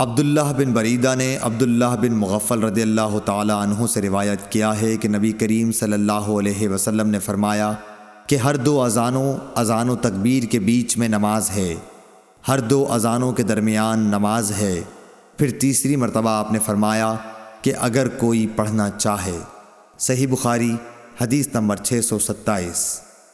عبداللہ بن بریدہ نے عبداللہ بن مغفل رضی اللہ تعالی عنہ سے روایت کیا ہے کہ نبی کریم صلی اللہ علیہ وسلم نے فرمایا کہ ہر دو اذانوں، اذان و تکبیر کے بیچ میں نماز ہے۔ ہر دو اذانوں کے درمیان نماز ہے۔ پھر تیسری مرتبہ آپ نے فرمایا کہ اگر کوئی پڑھنا چاہے۔ صحیح بخاری، حدیث نمبر 627